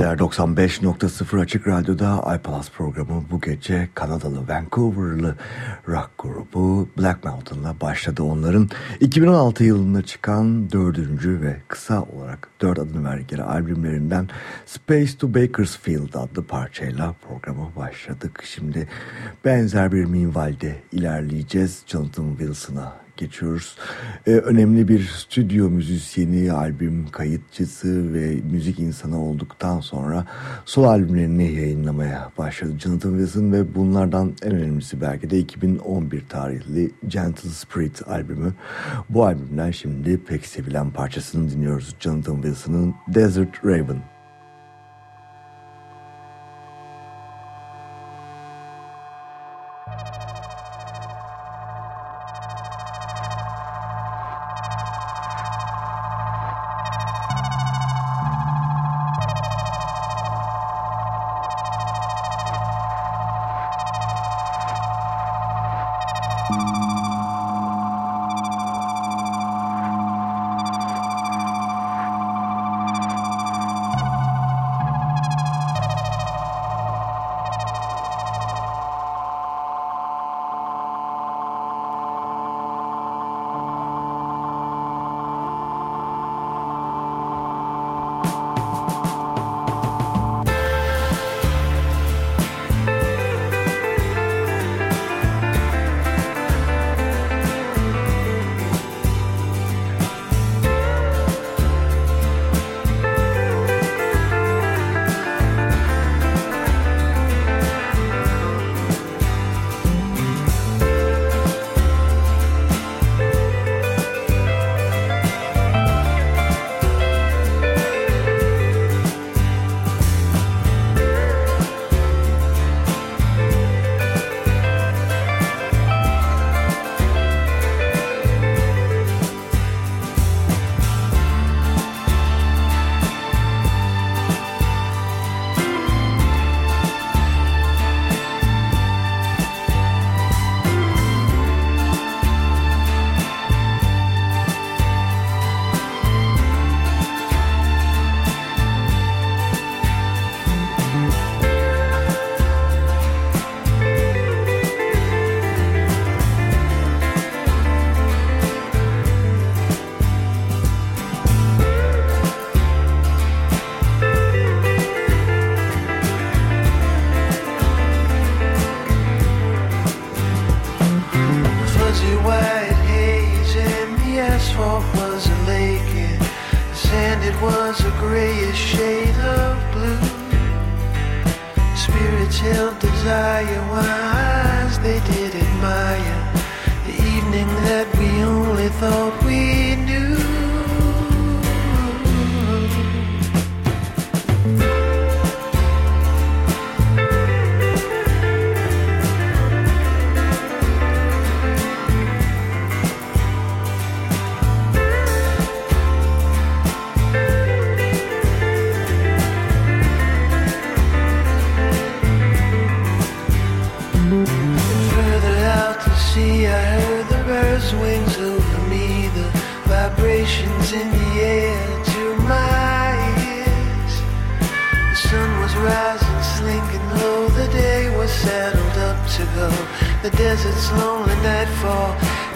Geceler 95.0 Açık Radyo'da iPalaz programı bu gece Kanadalı Vancouver'lı rock grubu Black Mountain'la başladı. Onların 2016 yılında çıkan dördüncü ve kısa olarak dört adını verdikleri albümlerinden Space to Bakersfield adlı parçayla programa başladık. Şimdi benzer bir minvalde ilerleyeceğiz. Jonathan Wilson'a geçiyoruz. Ee, önemli bir stüdyo müzisyeni, albüm kayıtçısı ve müzik insanı olduktan sonra sol albümlerini yayınlamaya başladı Jonathan Wilson ve bunlardan en önemlisi belki de 2011 tarihli Gentle Spirit albümü. Bu albümden şimdi pek sevilen parçasını dinliyoruz Jonathan Wilson'ın Desert Raven.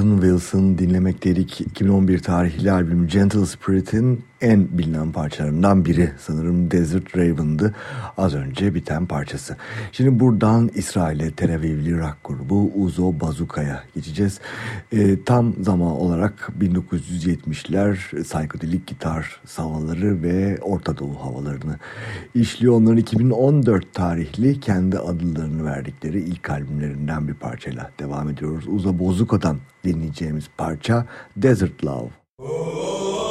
Jonathan Wilson dinlemekteydik. 2011 tarihli albüm Gentle Spirit'in en bilinen parçalarından biri sanırım Desert Raven'dı. Az önce biten parçası. Şimdi buradan İsrail'e Tel Avivli rock grubu Uzo Bazuka'ya geçeceğiz. E, tam zaman olarak 1970'ler saykodelik gitar savaları ve Orta Doğu havalarını işliyor. Onların 2014 tarihli kendi adlarını verdikleri ilk albümlerinden bir parçayla devam ediyoruz. Uzo Bazuka'dan dinleyeceğimiz parça Desert Love. Dusty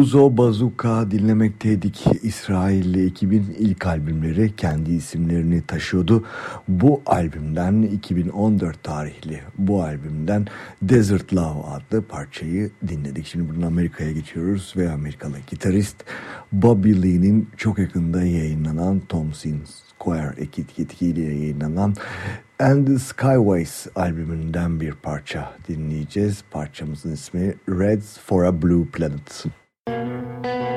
Uzo Bazuka dinlemekteydik. İsrailli ekibin ilk albümleri kendi isimlerini taşıyordu. Bu albümden 2014 tarihli bu albümden Desert Love adlı parçayı dinledik. Şimdi buradan Amerika'ya geçiyoruz ve Amerikalı gitarist Bobby Lee'nin çok yakında yayınlanan Thompson Square etiketiyle yayınlanan And the Skyways albümünden bir parça dinleyeceğiz. Parçamızın ismi Reds for a Blue Planet. Bobby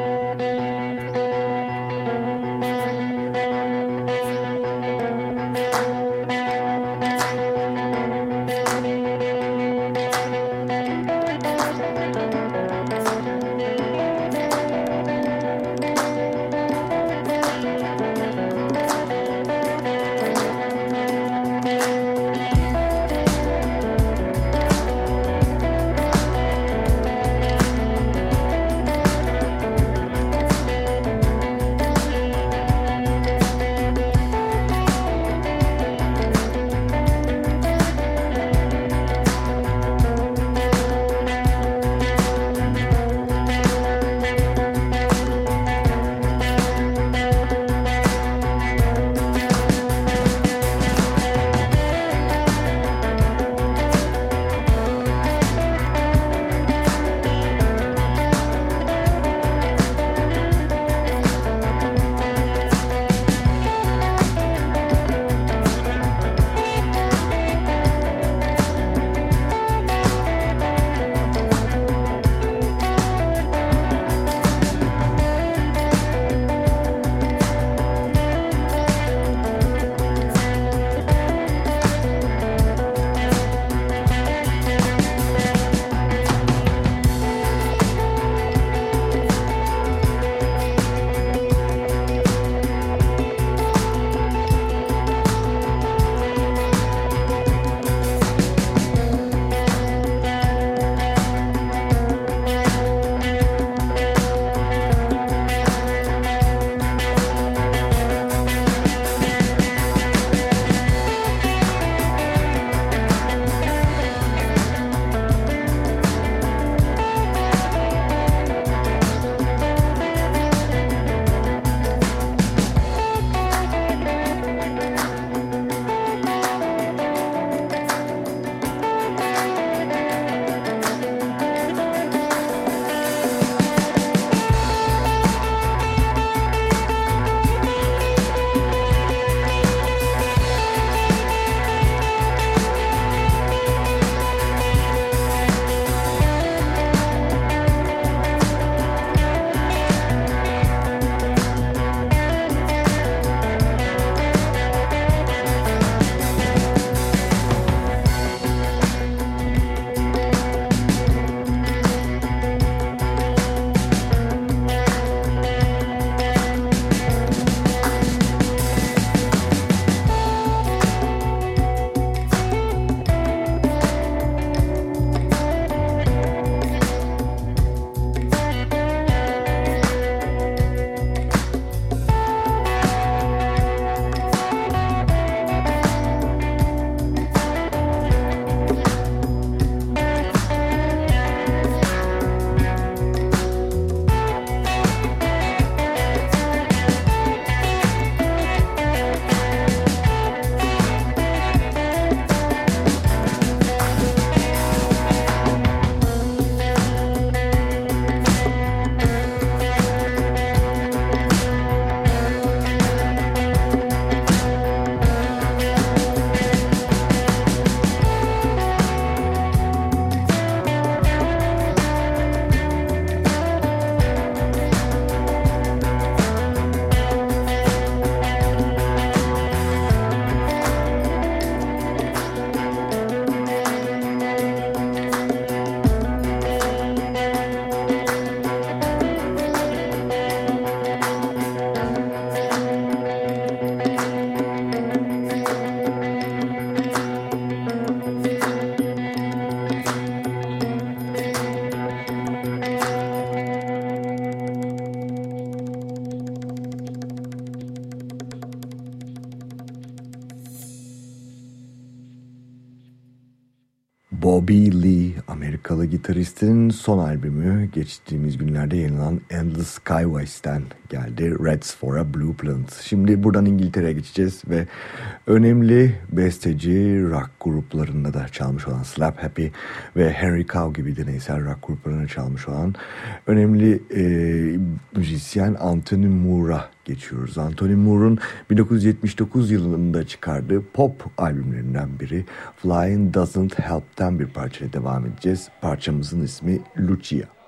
Gitaristin son albümü geçtiğimiz günlerde yayınlanan Endless Skyways'ten geldi. Reds for a Blue Planet. Şimdi buradan İngiltere'ye geçeceğiz ve önemli besteci rock gruplarında da çalmış olan Slap Happy ve Henry Cow gibi deneysel rock gruplarına çalmış olan önemli e, müzisyen Anthony Moore'a geçiyoruz. Anthony Moore'un 1979 yılında çıkardığı pop albümlerinden biri Flying Doesn't Help'ten bir parçaya devam edeceğiz. Parçamızın ismi Lucia.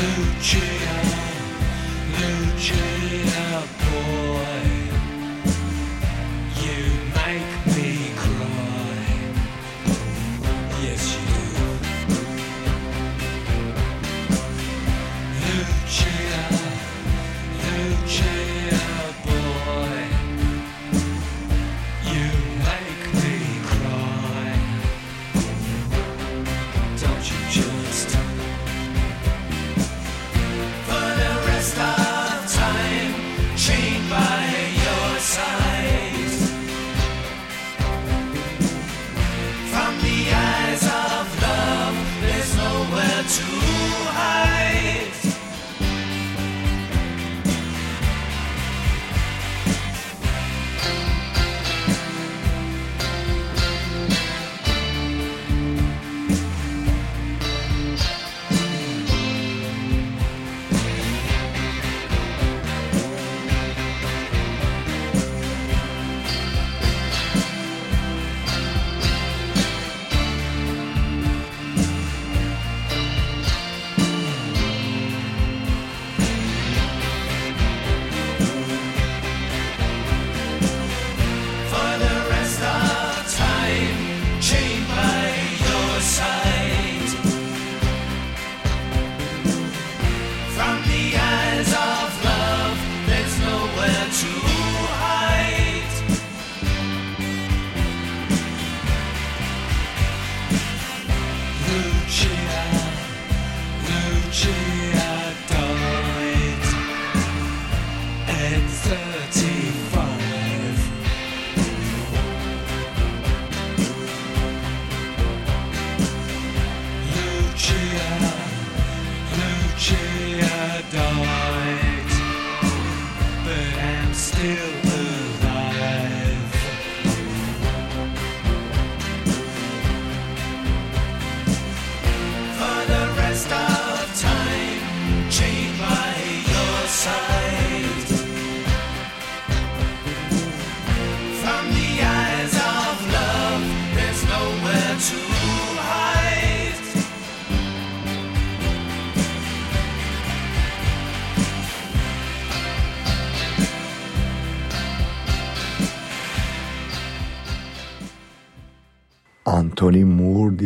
Lucia, Lucia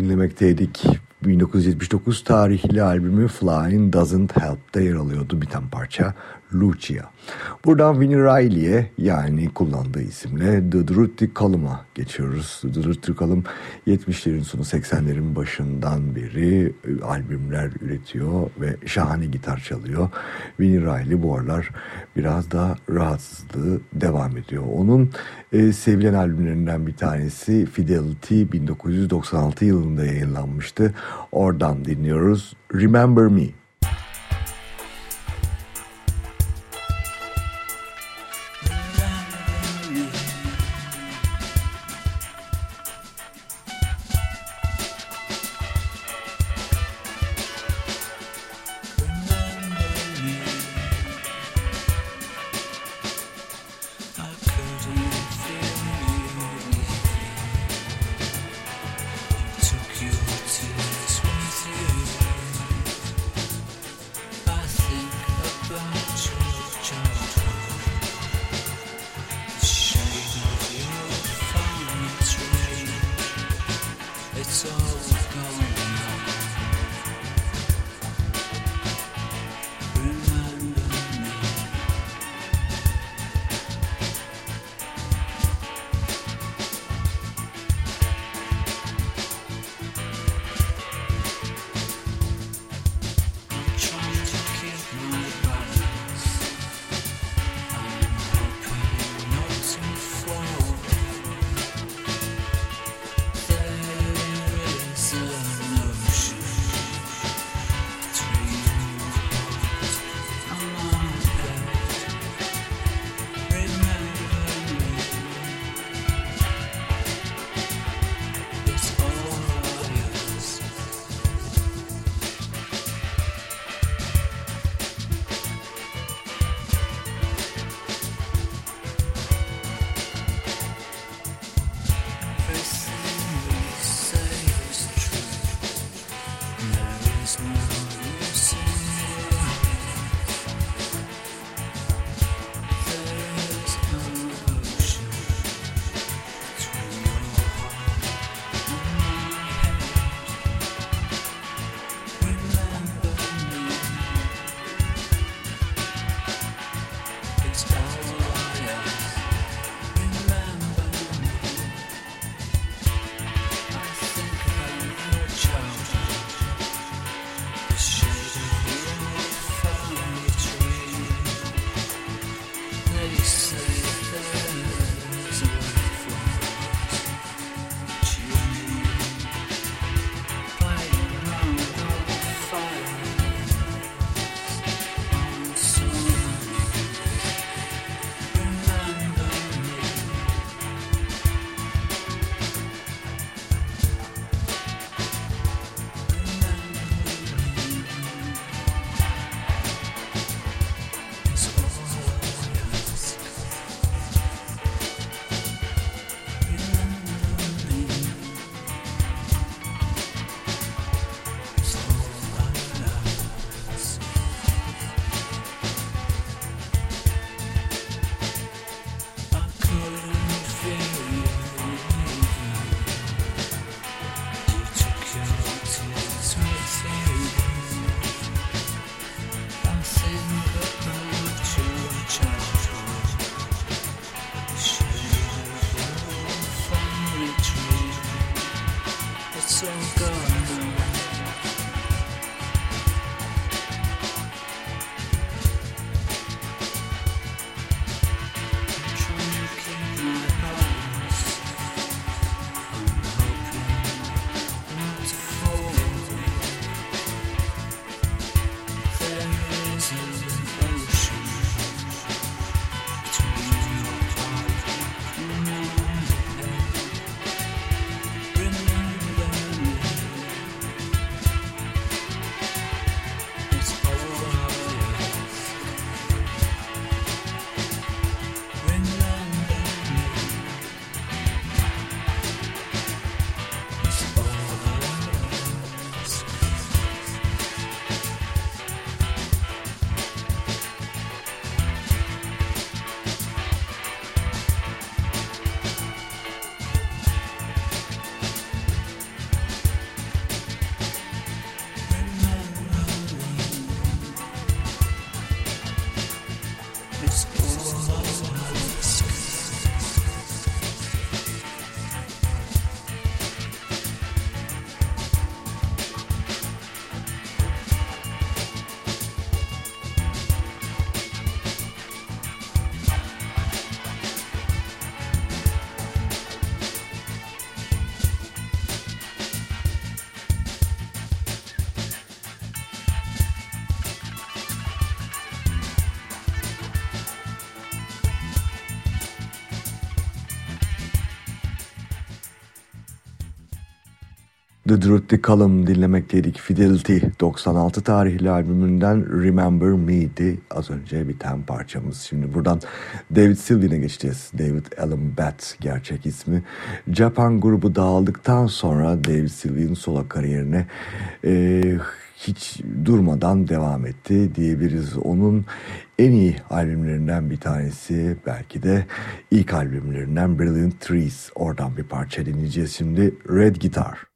dinlemekteydik. 1979 tarihli albümü Flying Doesn't Help'ta yer alıyordu biten parça Lucia. Buradan Vinnie Riley'e yani kullandığı isimle The Drutti Column'a geçiyoruz. The Drutti Column 70'lerin sonu 80'lerin başından beri e, albümler üretiyor ve şahane gitar çalıyor. Vinnie Riley bu aralar biraz da rahatsızlığı devam ediyor. Onun e, sevilen albümlerinden bir tanesi Fidelity 1996 yılında yayınlanmıştı. Oradan dinliyoruz Remember Me. The Drury Column dinlemekteydik. Fidelity 96 tarihli albümünden Remember Me'di. Az önce biten parçamız. Şimdi buradan David Sylvian'e geçeceğiz. David Allen Batts gerçek ismi. Japan grubu dağıldıktan sonra David Sylvian solo kariyerine e, hiç durmadan devam etti diyebiliriz. Onun en iyi albümlerinden bir tanesi belki de ilk albümlerinden Brilliant Trees. Oradan bir parça dinleyeceğiz şimdi. Red Guitar.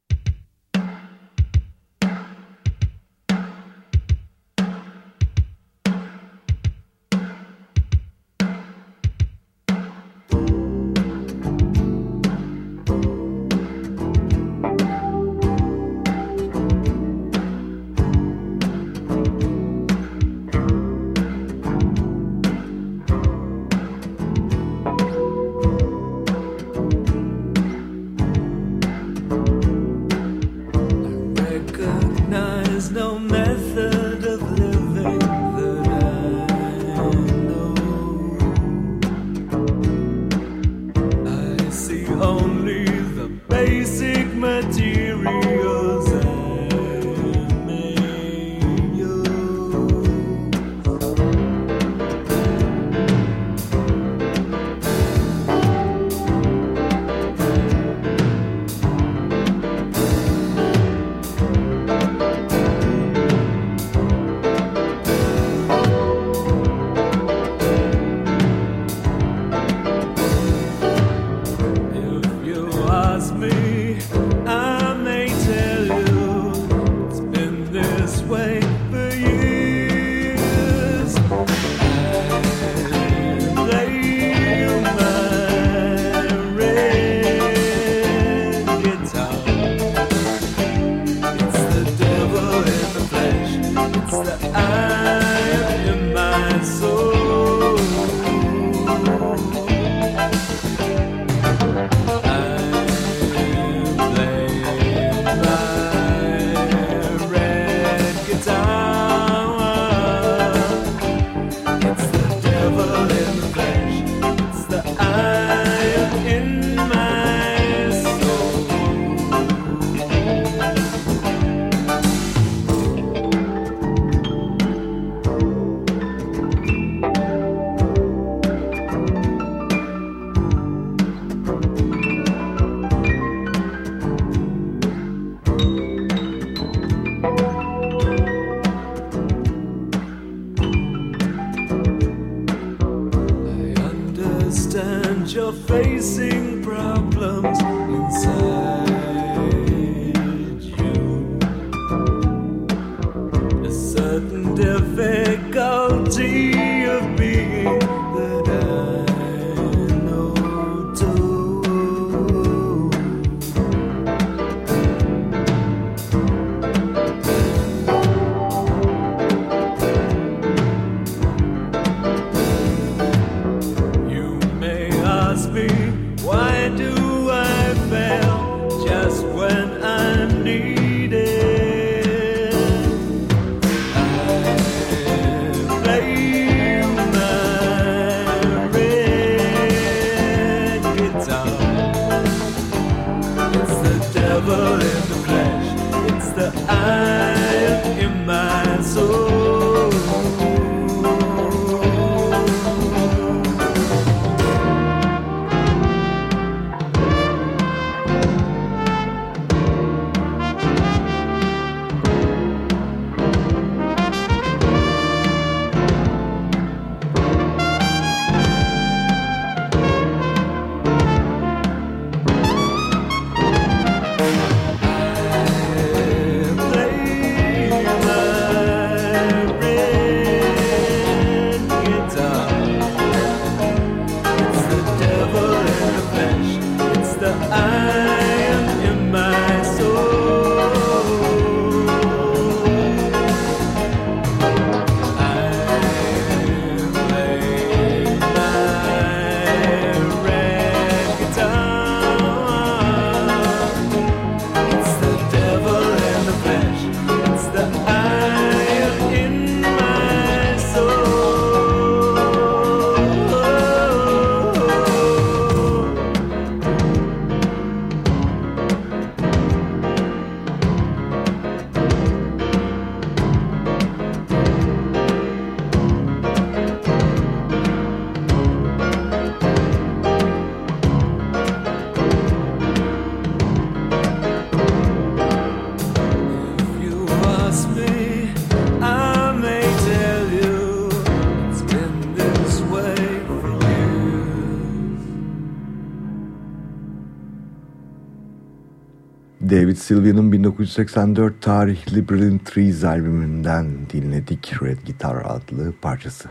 Sylvia'nın 1984 tarihli Brilliant Trees albümünden dinledik Red Guitar adlı parçası.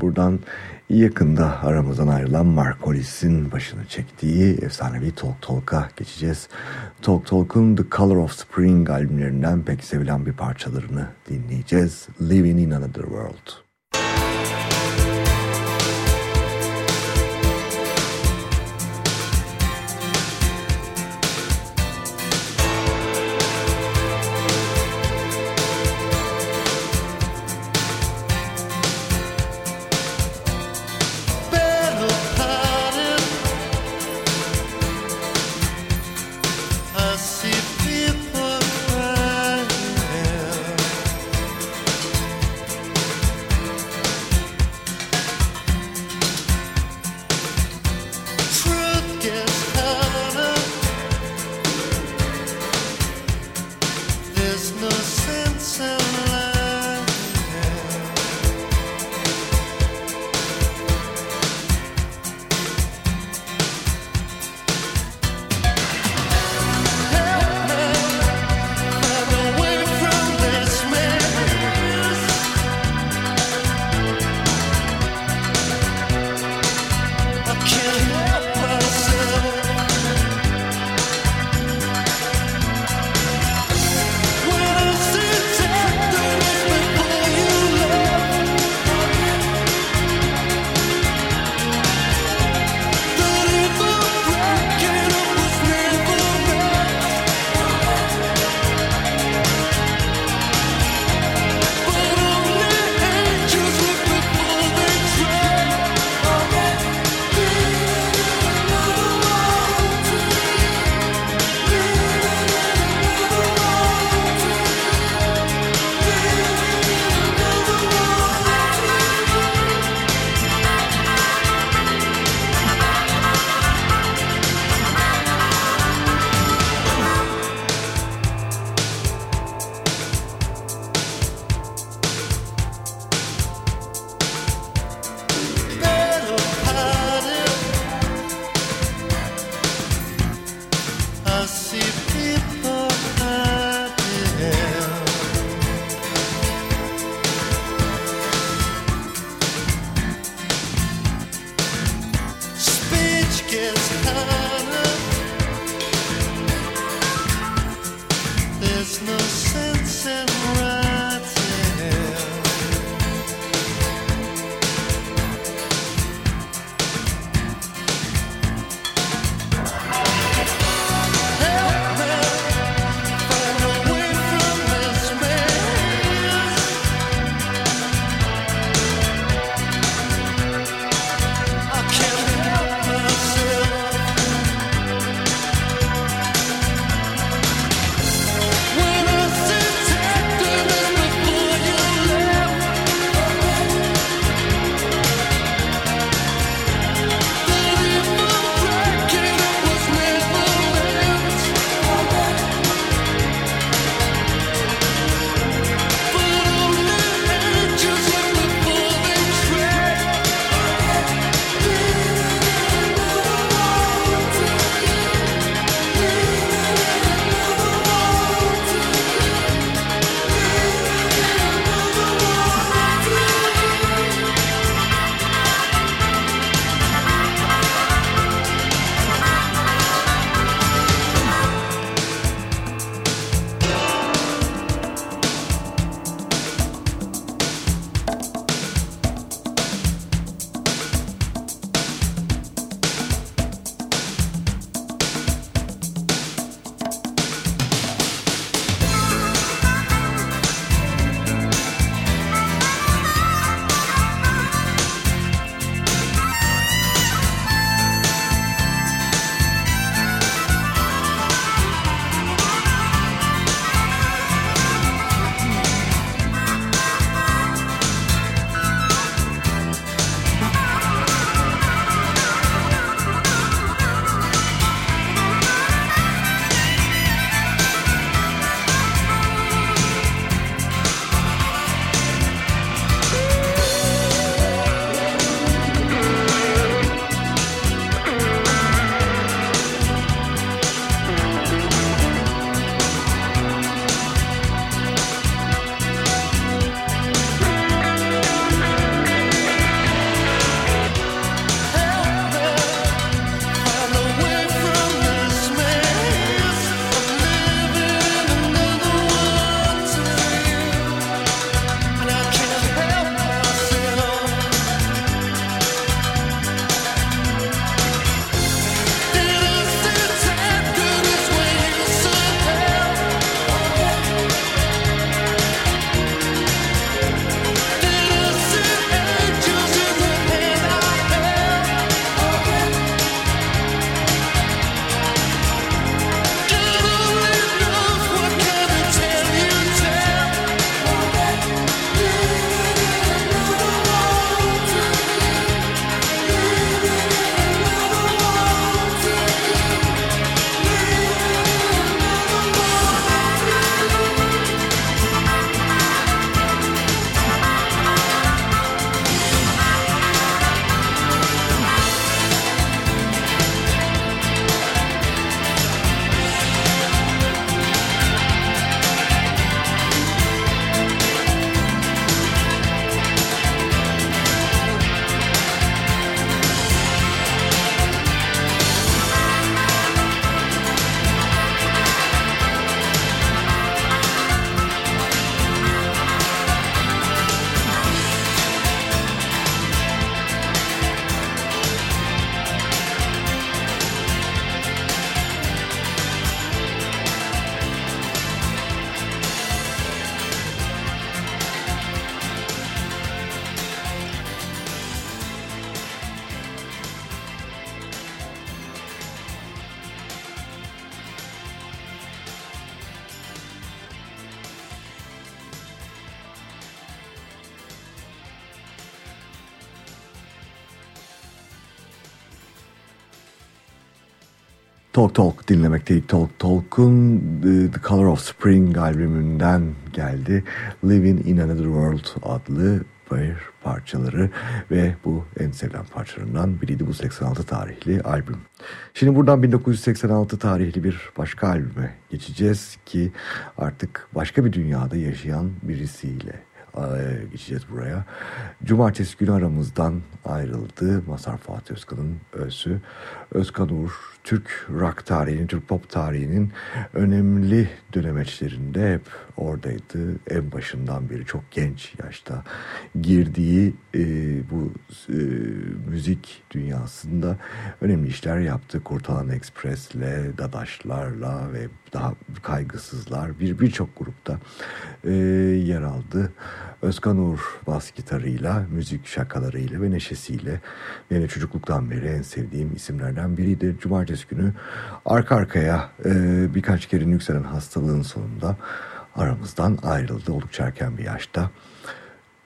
Buradan yakında aramızdan ayrılan Mark Hollis'in başını çektiği efsanevi Talk Talk'a geçeceğiz. Talk Talk'un The Color of Spring albümlerinden pek sevilen bir parçalarını dinleyeceğiz. Living in Another World. Talk Talk dinlemekteydik. Talk Talk'un e, The Color of Spring albümünden geldi. Living in Another World adlı bir parçaları ve bu en sevilen parçalarından biriydi bu 86 tarihli albüm. Şimdi buradan 1986 tarihli bir başka albüme geçeceğiz ki artık başka bir dünyada yaşayan birisiyle geçeceğiz buraya. Cumartesi günü aramızdan ayrıldı Masar Fatih Özkan'ın ösü. Özkan Uğur Türk rock tarihinin, Türk pop tarihinin önemli dönemeçlerinde hep oradaydı. En başından beri çok genç yaşta girdiği e, bu e, müzik dünyasında önemli işler yaptı. Kurtalan Express'le, Dadaşlar'la ve daha kaygısızlar bir birçok grupta e, yer aldı. Özkan Uğur bas gitarıyla, müzik şakalarıyla ve neşesiyle beni çocukluktan beri en sevdiğim isimlerden biriydi. Cumartesi günü arka arkaya e, birkaç kere yükselen hastalığın sonunda aramızdan ayrıldı oldukça erken bir yaşta.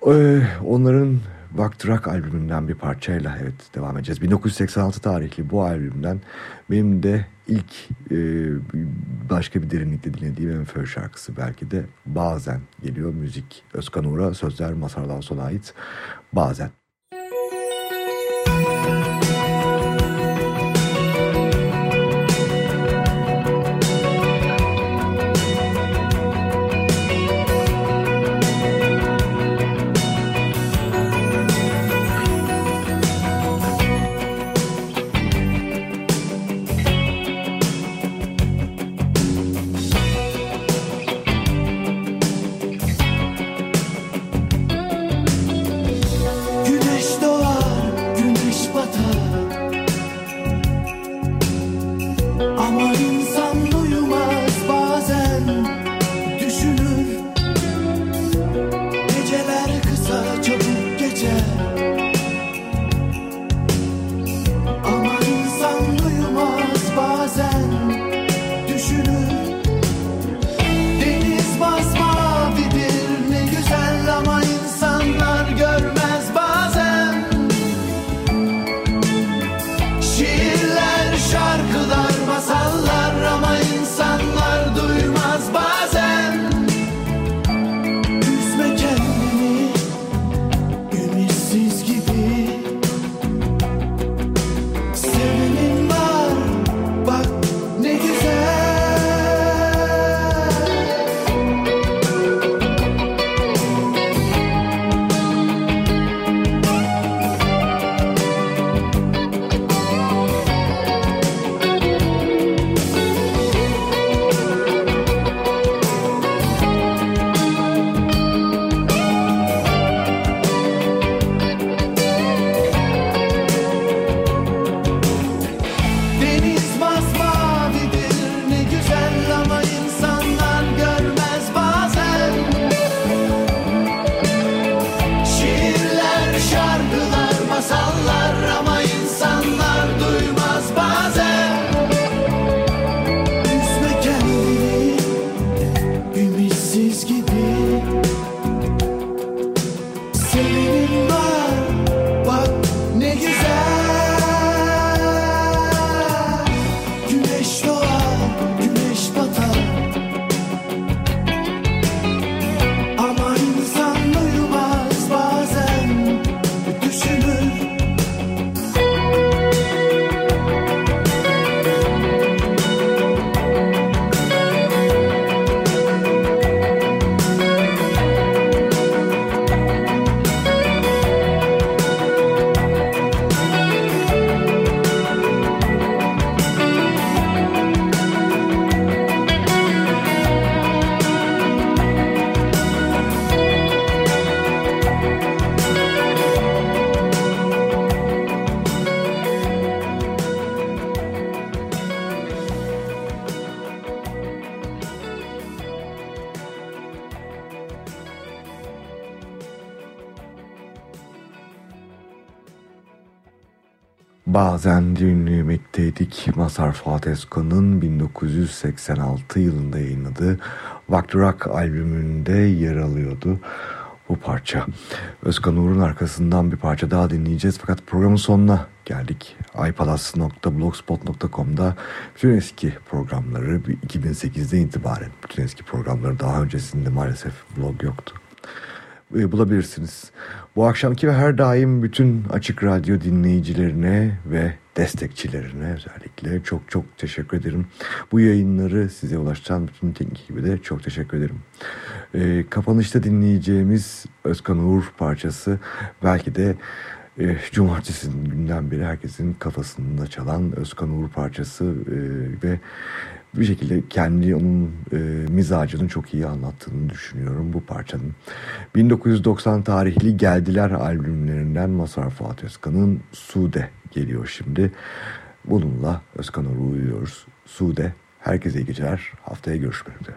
E, onların Vaktırak albümünden bir parçayla evet devam edeceğiz. 1986 tarihli bu albümden benim de ilk e, başka bir derinlikte dinlediğim en fön şarkısı belki de bazen geliyor müzik. Özkan Uğur'a sözler Masar Dawson'a ait. Bazen dinlemekteydik Masar Fatesco'nun 1986 yılında yayınladığı Vakti Rock albümünde yer alıyordu. bu parça. Özkan Uğur'un arkasından bir parça daha dinleyeceğiz. Fakat programın sonuna geldik. ipalas.blogspot.com'da bütün eski programları 2008'de itibaren bütün eski programları daha öncesinde maalesef blog yoktu e, bulabilirsiniz. Bu akşamki ve her daim bütün Açık Radyo dinleyicilerine ve destekçilerine özellikle çok çok teşekkür ederim. Bu yayınları size ulaştıran bütün teknik ekibe de çok teşekkür ederim. E, kapanışta dinleyeceğimiz Özkan Uğur parçası belki de e, cumartesi günden beri herkesin kafasında çalan Özkan Uğur parçası e, ve bir şekilde kendi onun e, mizacını çok iyi anlattığını düşünüyorum bu parçanın. 1990 tarihli Geldiler albümlerinden Masar Fuat Özkan'ın Sude geliyor şimdi. Bununla Özkan Uğur'u uyuyoruz. Sude, herkese iyi geceler. Haftaya görüşmek üzere.